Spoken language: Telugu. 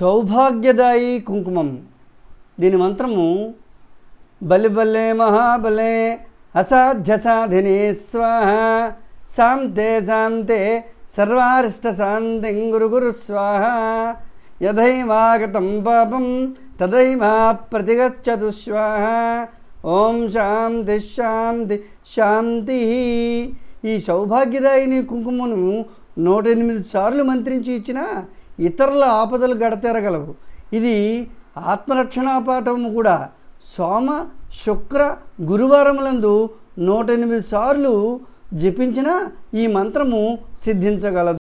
సౌభాగ్యదాయి కుంకుమం. దీని మంత్రము బలిబలే మహాబలే అసాధ్య సాధిని స్వాహ శాంతే శాంతే సర్వారిష్ట శాంతిం గురు గురు స్వాహ యథైవాగతం పాపం తదైవా ప్రతిగచ్చతు స్వాహ. ఓం శాంతి శాంతి శాంతి. ఈ సౌభాగ్యదాయిని కుంకుమను నూట ఎనిమిది సార్లు మంత్రించి ఇచ్చిన ఇతరుల ఆపదలు గడతెరగలవు. ఇది ఆత్మరక్షణా పాఠము కూడా. సోమ శుక్ర గురువారములందు నూట ఎనిమిది సార్లు జపించిన ఈ మంత్రము సిద్ధించగలదు.